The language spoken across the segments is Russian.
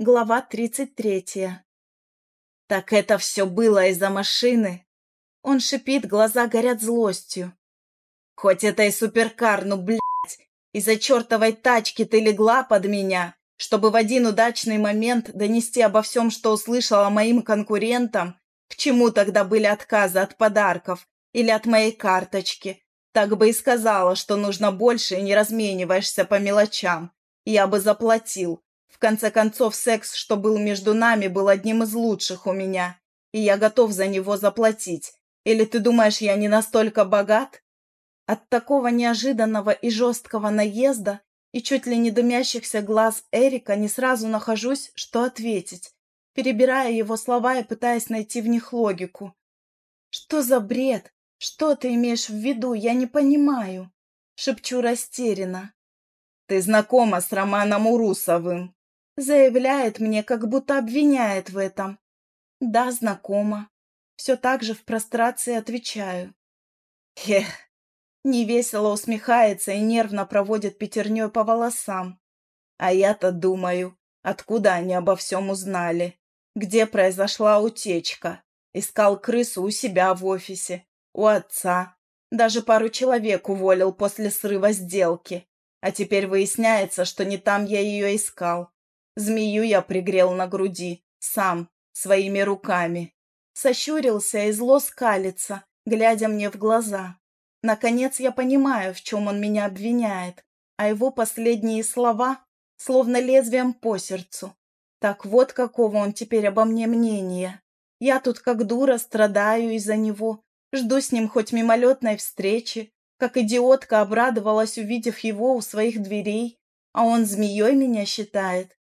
Глава тридцать третья. Так это все было из-за машины. Он шипит, глаза горят злостью. Хоть это и суперкар, ну, блядь, из-за чертовой тачки ты легла под меня, чтобы в один удачный момент донести обо всем, что услышала моим конкурентам, к чему тогда были отказы от подарков или от моей карточки. Так бы и сказала, что нужно больше и не размениваешься по мелочам. Я бы заплатил, в конце концов, секс, что был между нами, был одним из лучших у меня, и я готов за него заплатить. Или ты думаешь, я не настолько богат? От такого неожиданного и жесткого наезда и чуть ли не дымящихся глаз Эрика не сразу нахожусь, что ответить, перебирая его слова и пытаясь найти в них логику. «Что за бред? Что ты имеешь в виду? Я не понимаю!» Шепчу растерянно. «Ты знакома с Романом Урусовым?» Заявляет мне, как будто обвиняет в этом. Да, знакомо. Все так же в прострации отвечаю. Эх, невесело усмехается и нервно проводит пятерней по волосам. А я-то думаю, откуда они обо всем узнали, где произошла утечка. Искал крысу у себя в офисе, у отца. Даже пару человек уволил после срыва сделки. А теперь выясняется, что не там я ее искал. Змею я пригрел на груди, сам, своими руками. Сощурился и зло скалится, глядя мне в глаза. Наконец я понимаю, в чем он меня обвиняет, а его последние слова словно лезвием по сердцу. Так вот какого он теперь обо мне мнения. Я тут как дура страдаю из-за него, жду с ним хоть мимолетной встречи, как идиотка обрадовалась, увидев его у своих дверей, а он змеей меня считает.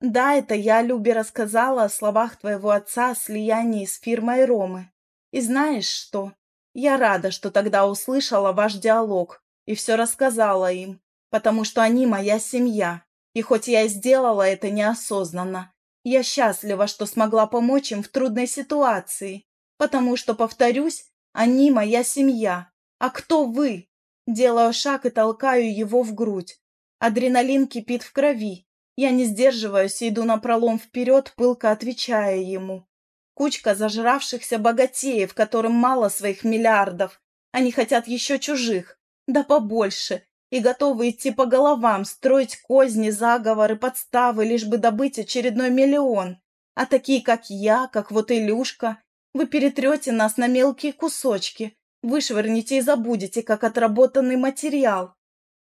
Да, это я Любе рассказала о словах твоего отца о слиянии с фирмой Ромы. И знаешь что? Я рада, что тогда услышала ваш диалог и все рассказала им, потому что они моя семья. И хоть я и сделала это неосознанно, я счастлива, что смогла помочь им в трудной ситуации, потому что, повторюсь, они моя семья. А кто вы? Делаю шаг и толкаю его в грудь. Адреналин кипит в крови, я не сдерживаюсь и иду напролом вперед, пылко отвечая ему. Кучка зажравшихся богатеев, которым мало своих миллиардов. Они хотят еще чужих, да побольше, и готовы идти по головам, строить козни, заговоры, подставы, лишь бы добыть очередной миллион. А такие, как я, как вот Илюшка, вы перетрете нас на мелкие кусочки, вышвырнете и забудете, как отработанный материал.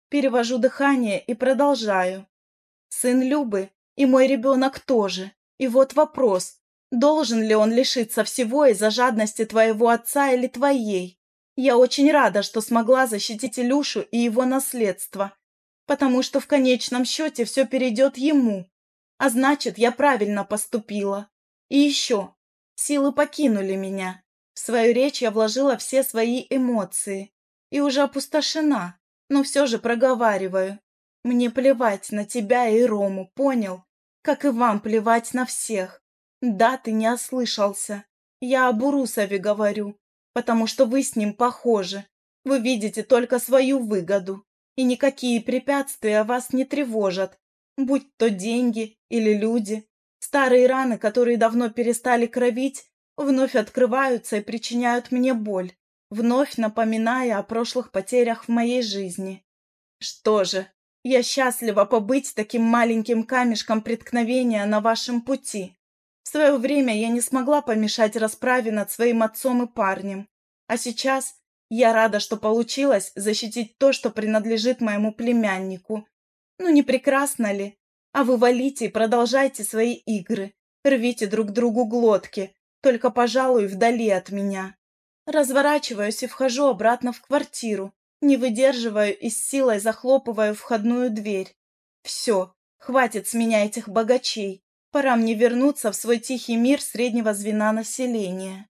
Перевожу дыхание и продолжаю. Сын Любы и мой ребенок тоже. И вот вопрос, должен ли он лишиться всего из-за жадности твоего отца или твоей? Я очень рада, что смогла защитить Илюшу и его наследство, потому что в конечном счете все перейдет ему. А значит, я правильно поступила. И еще, силы покинули меня. В свою речь я вложила все свои эмоции. И уже опустошена, но все же проговариваю. Мне плевать на тебя и Рому, понял? Как и вам плевать на всех. Да, ты не ослышался. Я об Урусове говорю, потому что вы с ним похожи. Вы видите только свою выгоду, и никакие препятствия вас не тревожат, будь то деньги или люди. Старые раны, которые давно перестали кровить, вновь открываются и причиняют мне боль, вновь напоминая о прошлых потерях в моей жизни. Что же, я счастлива побыть таким маленьким камешком преткновения на вашем пути. В свое время я не смогла помешать расправе над своим отцом и парнем. А сейчас я рада, что получилось защитить то, что принадлежит моему племяннику. Ну не прекрасно ли? А вы валите и продолжайте свои игры. Рвите друг другу глотки, только, пожалуй, вдали от меня. Разворачиваюсь и вхожу обратно в квартиру, не выдерживаю и с силой захлопываю входную дверь. Все, хватит с меня этих богачей. Пора мне вернуться в свой тихий мир среднего звена населения.